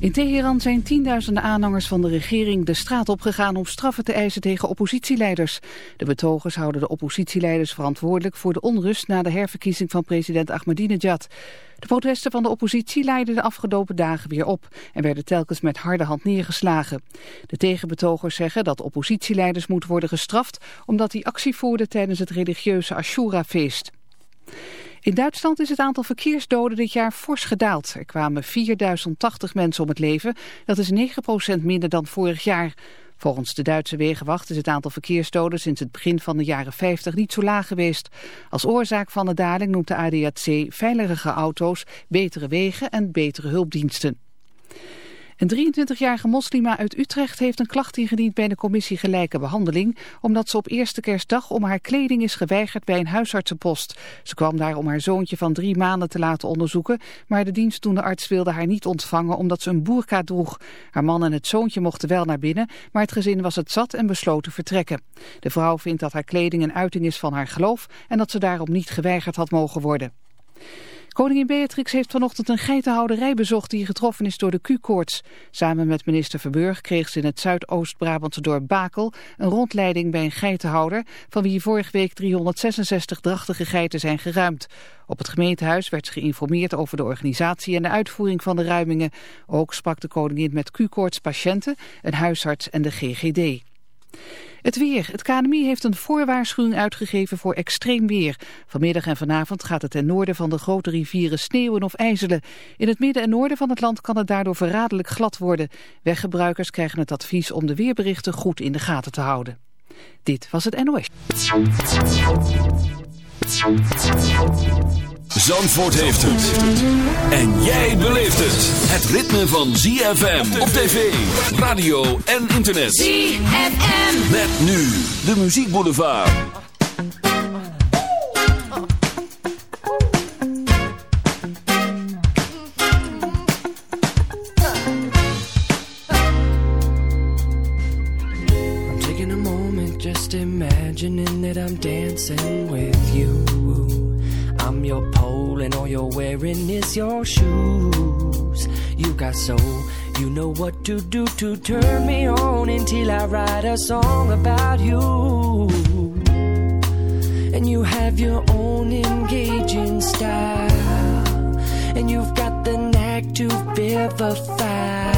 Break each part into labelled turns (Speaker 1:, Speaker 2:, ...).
Speaker 1: In Teheran zijn tienduizenden aanhangers van de regering de straat opgegaan om straffen te eisen tegen oppositieleiders. De betogers houden de oppositieleiders verantwoordelijk voor de onrust na de herverkiezing van president Ahmadinejad. De protesten van de oppositie leidden de afgelopen dagen weer op en werden telkens met harde hand neergeslagen. De tegenbetogers zeggen dat oppositieleiders moeten worden gestraft omdat die actie voerden tijdens het religieuze Ashura-feest. In Duitsland is het aantal verkeersdoden dit jaar fors gedaald. Er kwamen 4080 mensen om het leven. Dat is 9% minder dan vorig jaar. Volgens de Duitse Wegenwacht is het aantal verkeersdoden sinds het begin van de jaren 50 niet zo laag geweest. Als oorzaak van de daling noemt de ADAC veiligere auto's, betere wegen en betere hulpdiensten. Een 23-jarige moslima uit Utrecht heeft een klacht ingediend bij de commissie Gelijke Behandeling, omdat ze op eerste kerstdag om haar kleding is geweigerd bij een huisartsenpost. Ze kwam daar om haar zoontje van drie maanden te laten onderzoeken, maar de dienstdoende arts wilde haar niet ontvangen omdat ze een boerka droeg. Haar man en het zoontje mochten wel naar binnen, maar het gezin was het zat en besloot te vertrekken. De vrouw vindt dat haar kleding een uiting is van haar geloof en dat ze daarom niet geweigerd had mogen worden. Koningin Beatrix heeft vanochtend een geitenhouderij bezocht die getroffen is door de Q-koorts. Samen met minister Verburg kreeg ze in het Zuidoost-Brabantse dorp Bakel een rondleiding bij een geitenhouder van wie vorige week 366 drachtige geiten zijn geruimd. Op het gemeentehuis werd ze geïnformeerd over de organisatie en de uitvoering van de ruimingen. Ook sprak de koningin met Q-koorts patiënten, een huisarts en de GGD. Het weer. Het KNMI heeft een voorwaarschuwing uitgegeven voor extreem weer. Vanmiddag en vanavond gaat het ten noorden van de grote rivieren sneeuwen of ijzelen. In het midden en noorden van het land kan het daardoor verraderlijk glad worden. Weggebruikers krijgen het advies om de weerberichten goed in de gaten te houden. Dit was het NOS.
Speaker 2: Zandvoort heeft het. En jij beleeft het. Het ritme van ZFM op tv, radio en internet.
Speaker 3: ZFM.
Speaker 2: Met nu de muziekboulevard.
Speaker 4: I'm taking a moment just imagining that I'm dancing with you. I'm your pole and all you're wearing is your shoes. You got soul, you know what to do to turn me on until I write a song about you. And you have your own engaging style, and you've got the knack to vivify.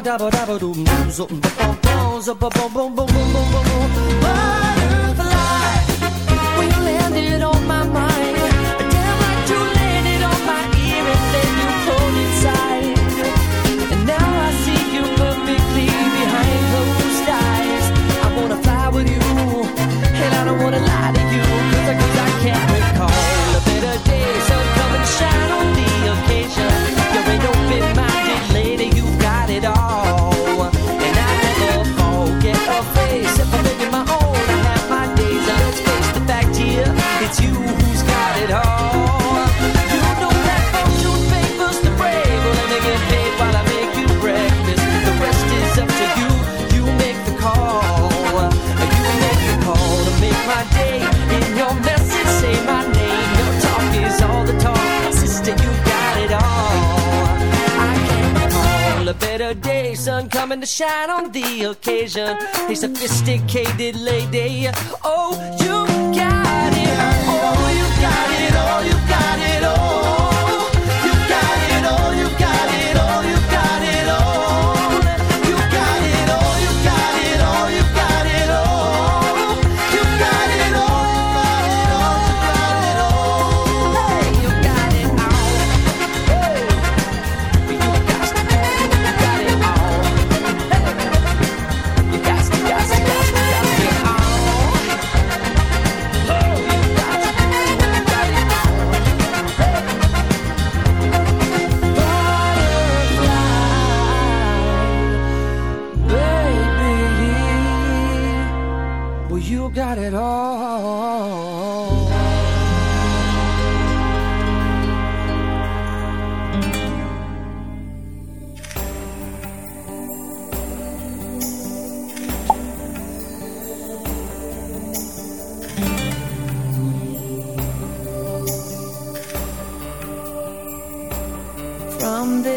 Speaker 4: dabba dabba doom doom zoom boom boom zoom boom boom boom boom boom boom boom butterfly when you landed on my mind damn like you did
Speaker 3: late.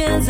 Speaker 5: emotions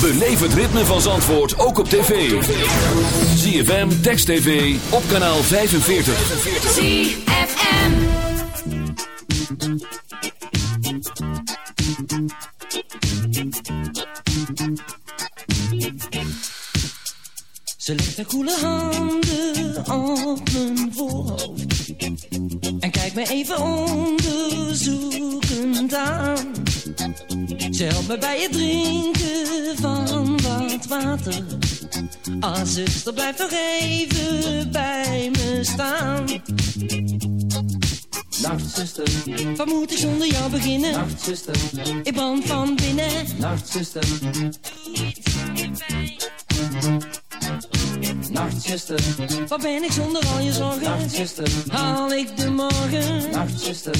Speaker 2: Beleef het ritme van Zandvoort ook op tv. ZFM, Text TV, op kanaal 45.
Speaker 3: ZFM.
Speaker 4: Ze legt haar koele handen op mijn voorhoofd En kijkt me even onderzoekend aan Ze helpt me bij het drinken van wat water Ah, zuster, blijf nog even bij me staan
Speaker 6: Nacht, zuster.
Speaker 4: Wat moet ik zonder jou beginnen?
Speaker 6: Nacht, zuster.
Speaker 4: Ik brand van binnen
Speaker 6: Nacht, zuster. Nacht, zuster.
Speaker 4: Wat ben ik zonder al je zorgen?
Speaker 6: Nacht, zuster.
Speaker 4: Haal ik de morgen?
Speaker 6: Nacht, zuster.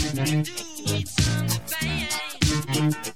Speaker 4: Ik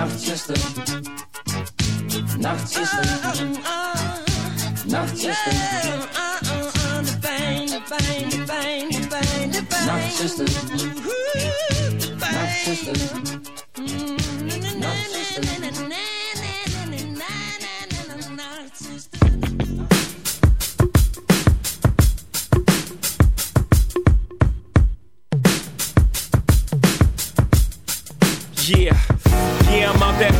Speaker 6: Nachtzuster. Nachtzuster. Nachtzuster. Nachtzuster. Nachtzuster.
Speaker 7: Yeah. that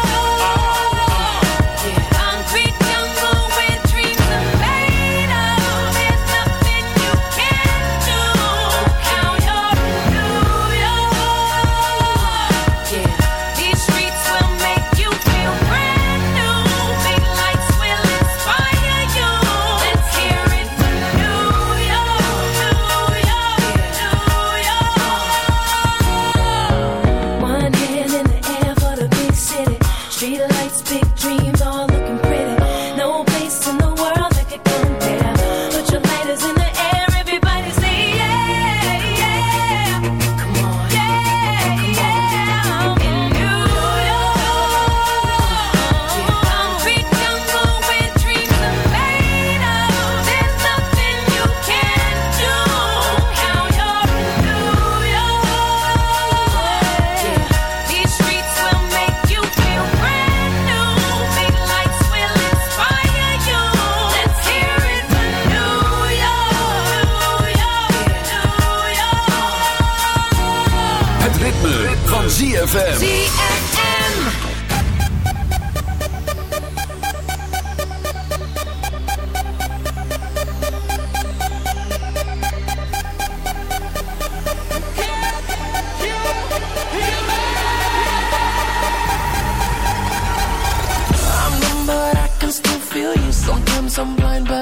Speaker 4: some blind but